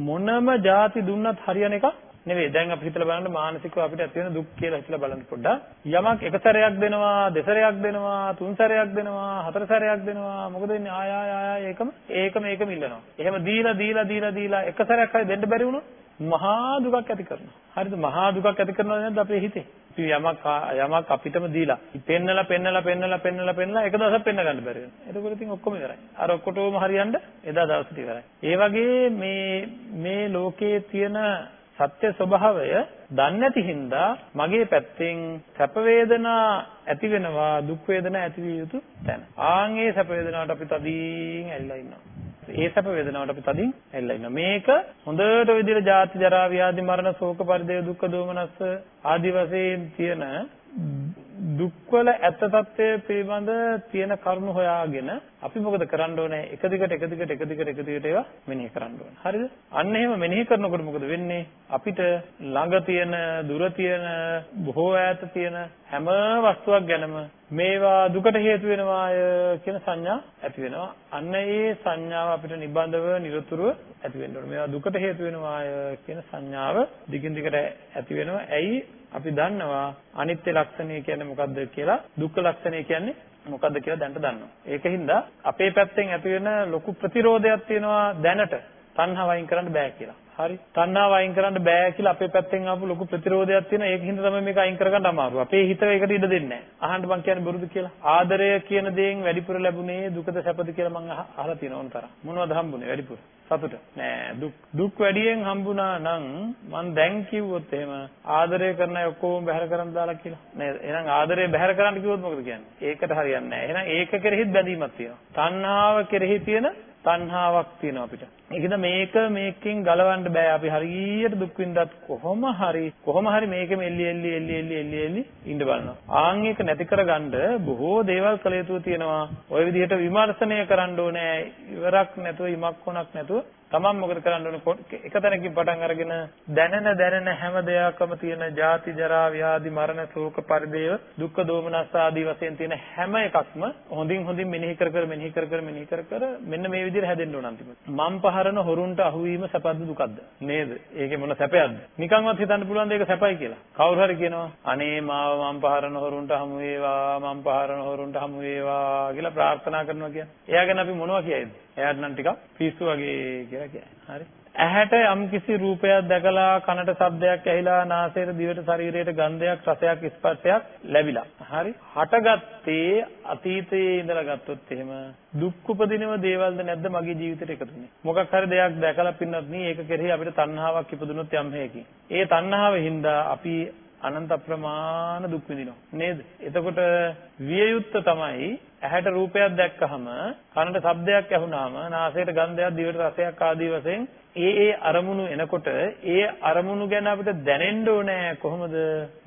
මොනම જાති දුන්නත් හරියන එකක් නෙවෙයි. දැන් අපි හිතලා බලන්න මානසිකව අපිට ඇති වෙන දුක් කියලා හිතලා බලන්න පොඩ්ඩක්. යමක් එක සැරයක් දෙනවා, දෙසරයක් දෙනවා, තුන් සැරයක් දෙනවා, හතර සැරයක් දෙනවා. මොකද වෙන්නේ? ආය ආය ආය ඒකම ඒකම ඒකම ඉල්ලනවා. එහෙම දීලා දීලා දීලා දීලා එක සැරයක් හරි දෙන්න බැරි වුණොත් මහා දුකක් ඇති කරනවා. හරිද? මහා දුකක් ඇති කරනවද නැද්ද අපේ හිතේ? ඉතින් යමක් යමක් අපිටම දීලා පෙන්නලා පෙන්නලා පෙන්නලා පෙන්නලා පෙන්නලා එක දවසක් පෙන්න ගන්න බැරි වෙනවා. එතකොට ඉතින් ඔක්කොම ඉවරයි. අර ඔක්කොටම හරියන්න එදා දවසට ඉවරයි. ඒ වගේ මේ මේ ලෝකයේ තියෙන සත්‍ය ස්වභාවය දන්නේ නැති හින්දා මගේ පැත්තෙන් සැප වේදනා ඇති වෙනවා දුක් වේදනා ඇති විය යුතු තැන. ආන් ඒ සැප වේදනාවට අපි තදින් ඇලිලා ඉන්නවා. ඒ සැප වේදනාවට අපි තදින් ඇලිලා ඉන්නවා. මේක හොඳට විදිහට ජාති ජරා ව්‍යාධි මරණ ශෝක පරිදේව දුක්ඛ දෝමනස්ස ආදි වශයෙන් තියෙන දුක්වල ඇත්ත తත්වය පිළිබඳ තියෙන කරුණු හොයාගෙන අපි මොකද කරන්න ඕනේ? එක දිගට එක දිගට එක දිගට එක දිගට ඒවා මෙනෙහි කරන්න ඕනේ. හරිද? අන්න එහෙම මෙනෙහි කරනකොට මොකද වෙන්නේ? අපිට ළඟ තියෙන, දුර තියෙන, බොහෝ ඈත තියෙන හැම වස්තුවක් ගැනම මේවා දුකට හේතු වෙනවාය කියන සංඥා ඇති වෙනවා. අන්න ඒ සංඥාව අපිට නිබඳව නිරතුරුව ඇති වෙන්න ඕනේ. මේවා දුකට හේතු වෙනවාය කියන සංඥාව දිගින් දිගට ඇති වෙනවා. ඇයි? අපි දන්නවා අනිත්‍ය ලක්ෂණය කියන්නේ මොකක්ද කියලා. දුක්ඛ ලක්ෂණය කියන්නේ මොකද්ද කියලා දැනට දන්නවා. ඒකින්ද අපේ පැත්තෙන් ඇති වෙන ලොකු ප්‍රතිරෝධයක් තියෙනවා දැනට තණ්හාව අයින් කරන්න බෑ කියලා. හරි. තණ්හාව අයින් කරන්න බෑ කියලා අපේ පැත්තෙන් ආපු ලොකු ප්‍රතිරෝධයක් තියෙනවා. ඒක හින්දා තමයි මේක අයින් කරගන්න අමාරු. අපේ හිත ඒකට ඉඩ දෙන්නේ නැහැ. අහන්න මං කියන්නේ බොරුද කියලා. ආදරය කියන දේෙන් වැඩිපුර ලැබුණේ දුකද සැපද කියලා මං අහලා තියෙනවා උන් තරම්. මොනවද හම්බුනේ වැඩිපුර? සතුට. නෑ දුක්. දුක් වැඩියෙන් හම්බුණා නම් මං දැන් කිව්වොත් එහෙම ආදරය කරන අය ඔක්කොම බැහැර කරන්න දාලා කියලා. නේද? එහෙනම් ආදරය බැහැර කරන්න කිව්වොත් මොකද කියන්නේ? ඒකට හරියන්නේ නෑ. එහෙනම් ඒක කෙරෙහිත් බැඳීමක් තියෙනවා. තණ්හාව කෙරෙහි තියෙන තණ්හාවක් තියෙනවා අපිට. ඒකද මේක මේකෙන් ගලවන්න බෑ. අපි හරියට දුක් විඳත් කොහොම හරි කොහොම හරි මේකෙම එල්ලි එල්ලි එල්ලි එල්ලි එල්ලි එල්ලි ඉන්න බලනවා. ආන් එක නැති කරගන්න බොහෝ දේවල් කළ යුතු තියෙනවා. ওই විදිහට විමර්ශනය කරන්න ඕනේ. ඉවරක් නැතුව ඉමක් කොනක් නැතුව තමන් මොකද කරන්න ඕනේ? එක තැනකින් පටන් අරගෙන දැනෙන දැනෙන හැම දෙයක්ම තියෙන ජාති ජරා ව්‍යාධි මරණ ශෝක පරිදේව දුක්ඛ දෝමනස් ආදී වශයෙන් තියෙන හැම එකක්ම හොඳින් හොඳින් මෙනෙහි කර කර මෙනෙහි කර කර මෙනෙහි කර කර මෙන්න මේ විදිහට හැදෙන්න ඕන අන්තිමට. මම් පහරන හොරුන්ට අහුවීම සැපද දුකද නේද? ඒකේ මොන සැපයක්ද? නිකන්වත් හිතන්න පුළුවන් දෙයක සැපයි කියලා? කවුරු හරි කියනවා අනේ මාව මම් පහරන හොරුන්ට හමු වේවා මම් පහරන හොරුන්ට හමු වේවා කියලා ප්‍රාර්ථනා කරනවා කියන්නේ. එයා ගැන අපි මොනවා කියයිද? එයාට නම් ටිකක් පිස්සු වගේ කියලා කියන්නේ. හරි. ඇහැට යම්කිසි රූපයක් දැකලා කනට ශබ්දයක් ඇහිලා නාසයට දිවට ශරීරයට ගන්ධයක් රසයක් ස්පර්ශයක් ලැබිලා. හරි. හටගත්තේ අතීතයේ ඉඳලා ගත්තොත් එහෙම දුක් උපදිනව දේවල්ද නැද්ද මගේ ජීවිතේට එකතුනේ. මොකක් හරි දෙයක් දැකලා පින්නත් නී ඒක කෙරෙහි අපිට තණ්හාවක් ඉපදුනොත් යම් හේකින්. ඒ තණ්හාව හින්දා අපි අනන්ත අප්‍රමාණ දුක් විඳිනවා නේද? එතකොට විය යුත්ත තමයි ඇහැට රූපයක් දැක්කහම කනට ශබ්දයක් ඇහුණාම නාසයට ගන්ධයක් දිවට රසයක් ආදී වශයෙන් ඒ ඒ අරමුණු එනකොට ඒ අරමුණු ගැන අපිට දැනෙන්න ඕනේ කොහොමද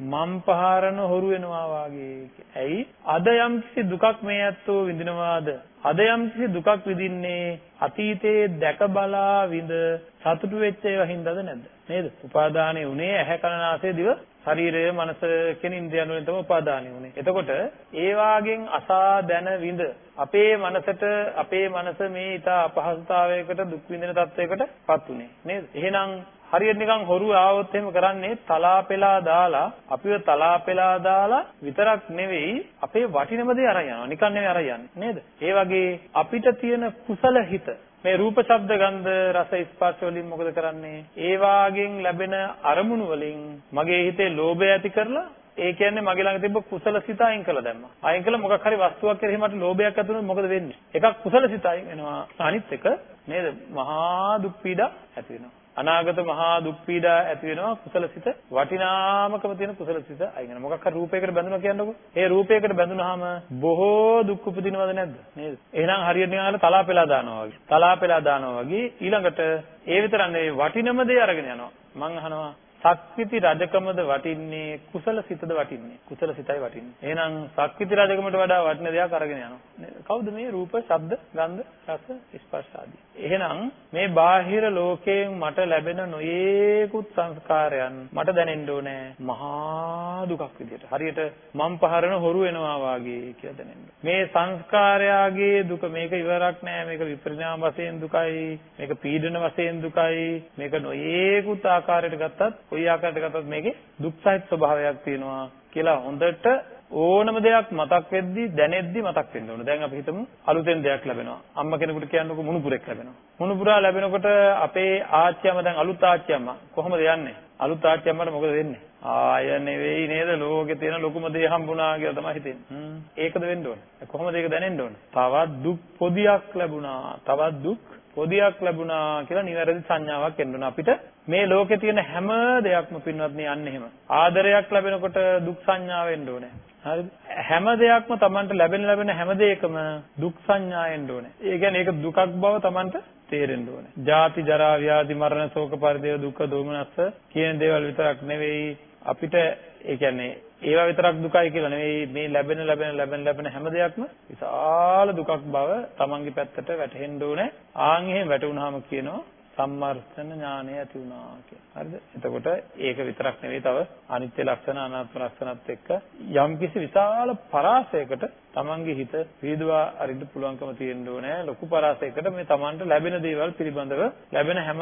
මම් පහරන හොරු වෙනවා වාගේ. ඇයි? අද යම් කිසි දුකක් මේ ඇත්තෝ විඳිනවාද? අද යම් කිසි දුකක් විඳින්නේ අතීතයේ දැක බලා විඳ සතුටු වෙච්ච ඒවා හින්දාද නැද්ද? නේද? උපාදානෙ උනේ ඇහැ කන නාසය දිව ශරීරය මනස කියන ඉන්ද්‍රියන් වලින් තමයි උපාදානෙ උනේ. එතකොට ඒ වාගෙන් අසා දැන විඳ අපේ මනසට අපේ මනස මේ ඊට අපහසුතාවයකට දුක් විඳින තත්වයකටපත් උනේ නේද? එහෙනම් හරියට නිකන් හොරු ආවොත් එහෙම කරන්නේ තලාපෙලා දාලා අපිව තලාපෙලා දාලා විතරක් නෙවෙයි අපේ වටිනම දේ අරන් යනවා. නිකන් නෙවෙයි අරන් යන්නේ නේද? ඒ වගේ අපිට තියෙන කුසල හිත මේ රූප ශබ්ද ගන්ධ රස ස්පර්ශ වලින් මොකද කරන්නේ? ඒ වාගෙන් ලැබෙන අරමුණු වලින් මගේ හිතේ ලෝභය ඇති කරලා ඒ කියන්නේ මගේ ළඟ තිබ්බ කුසල සිත අයින් කළා දැම්මා. අයින් කළා මොකක් හරි වස්තුවක් කෙරෙහි මට ලෝභයක් ඇති වුණොත් මොකද වෙන්නේ? එකක් කුසල සිත අයින් වෙනවා. අනිත් එක නේද? මහා දුක් පීඩා ඇති වෙනවා. අනාගත මහා දුක් පීඩා ඇති වෙනවා කුසල සිත වටිනාමකම තියෙන කුසල සිත අයින් වෙනවා. මොකක් හරි රූපයකට බැඳුණා කියන්නකො. ඒ රූපයකට බැඳුනහම බොහෝ දුක් උපදිනවද නැද්ද? නේද? එහෙනම් හරියට නිකන් තලා පෙලා දානවා වගේ. තලා පෙලා දානවා වගේ ඊළඟට ඒ විතරක් නෙවෙයි වටිනම දේ අරගෙන යනවා. මං අහනවා සක්විති රජකමද වටින්නේ කුසල සිතද වටින්නේ? කුසල සිතයි වටින්නේ. එහෙනම් සක්විති රජකමට වඩා වටින දෙයක් අරගෙන යනවා. කවුද මේ? රූප ශබ්ද ගන්ධ රස ස්පර්ශ ආදී. එහෙනම් මේ බාහිර ලෝකයෙන් මට ලැබෙන නොයේකුත් සංස්කාරයන් මට දැනෙන්න ඕනේ මහා දුකක් විදියට. හරියට මම් පහරන හොරු වෙනවා වාගේ කියලා දැනෙන්න. මේ සංස්කාරයාගේ දුක මේක ඉවරක් නෑ. මේක විපරිණාම වශයෙන් දුකයි. මේක පීඩන වශයෙන් දුකයි. මේක නොයේකුත් ආකාරයකට ගත්තත් කොයි ආකාරයකට ගත්තත් මේකේ දුක් සහිත ස්වභාවයක් තියෙනවා කියලා හොඳට ඕනම දෙයක් මතක් වෙද්දි දැනෙද්දි මතක් වෙන්න ඕන. දැන් අපි හිතමු අලුතෙන් දෙයක් ලැබෙනවා. අම්මා කෙනෙකුට කියන්නකො මුණුපුරෙක් ලැබෙනවා. මුණුපුරා ලැබෙනකොට අපේ ආච්චියම දැන් අලුත් ආච්චියම්ම කොහොමද යන්නේ? අලුත් ආච්චියම්මට මොකද වෙන්නේ? ආය නෙවෙයි නේද ලෝකේ තියෙන ලොකුම දේ හම්බුණා කියලා තමයි හිතෙන්නේ. ඒකද වෙන්න ඕනේ. කොහොමද ඒක දැනෙන්න ඕනේ? තවත් දුක් පොදියක් ලැබුණා. තවත් දුක් පොදියක් ලැබුණා කියලා නිවැරදි සංඥාවක් එන්න ඕන. අපිට මේ ලෝකේ තියෙන හැම දෙයක්ම පින්වත්නි යන්නේ එහෙම. ආදරයක් ලැබෙනකොට දුක් සංඥාව එන්න ඕනේ. හරිද? හැම දෙයක්ම Tamanට ලැබෙන ලැබෙන හැම දෙයකම දුක් සංඥා එන්න ඕනේ. ඒ කියන්නේ ඒක දුකක් බව Tamanට තේරෙන්න ඕනේ. ජාති ජරා ව්‍යාධි මරණ ශෝක පරිදේව දුක්ඛ දෝමනස්ස කියන දේවල් විතරක් නෙවෙයි අපිට ඒ කියන්නේ ඒවා විතරක් දුකයි කියලා නෙවෙයි මේ ලැබෙන ලැබෙන ලැබෙන ලැබෙන හැම දෙයක්ම විශාල දුකක් බව තමන්ගේ පැත්තට වැටහෙන්න ඕනේ. ආන් එහෙම වැටුණාම කියනවා සම්මර්ථන ඥානය ඇති වුණා කියලා. හරිද? එතකොට ඒක විතරක් නෙවෙයි තව අනිත්‍ය ලක්ෂණ අනාත්ම ලක්ෂණත් එක්ක යම්කිසි විශාල පරාසයකට තමන්ගේ හිත විහිදුවා අරින්න පුළුවන්කම තියෙන්න ඕනේ. ලොකු පරාසයකට මේ තමන්ට ලැබෙන දේවල් පිළිබඳව ලැබෙන හැම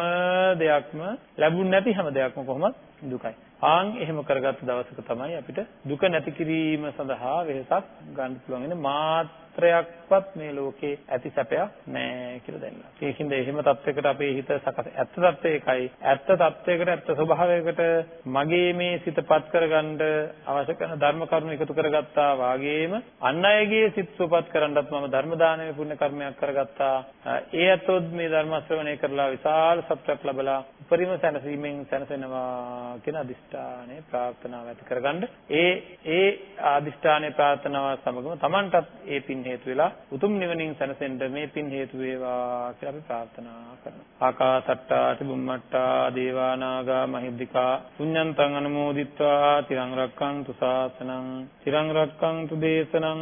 දෙයක්ම ලැබුණ නැති හැම දෙයක්ම කොහොමද දුකයි. ආන් එහෙම කරගත්ත දවසක තමයි අපිට දුක නැති කිරීම සඳහා වෙහසක් ගන්න පුළුවන් වෙන්නේ මාත්‍රයක්වත් මේ ලෝකේ ඇති සැපයක් නැහැ කියලා දැනගන්න. ඒකින්ද එහෙම තත්වයකට අපේ හිත සකස් ඇත්ත තත්වයකයි ඇත්ත තත්වයකට ඇත්ත ස්වභාවයකට මගේ මේ සිතපත් කරගන්න අවශ්‍ය කරන ධර්ම කරුණු එකතු කරගත්තා වාගේම අන් අයගේ සිත් සුවපත් කරන්නත් මම ධර්ම දානමය පුණ්‍ය කර්මයක් කරගත්තා. ඒ ඇත්තොත් මේ ධර්ම ශ්‍රවණය කරලා විශාල සත්‍යක් ලැබලා උපරිම සැනසීමෙන් සැනසෙනවා කියන අදිෂ්ඨානය ප්‍රාර්ථනාව ඇති කරගන්න. ඒ ඒ අදිෂ්ඨානය ප්‍රාර්ථනාව සමගම Tamanටත් ඒ පින් හේතු වෙලා උතුම් නිවනින් සැනසෙන්න මේ පින් හේතු වේවා කියලා අපි ප්‍රාර්ථනා කරනවා. ආකාසට්ටා තිබුම්මට්ටා දේවා නාග මහිද්దికා පුඤ්ඤන්තං අනුමෝදිත්වා තිරං රක්ඛන්තු ශාසනං තිරං රක්ඛන්තු දේශනං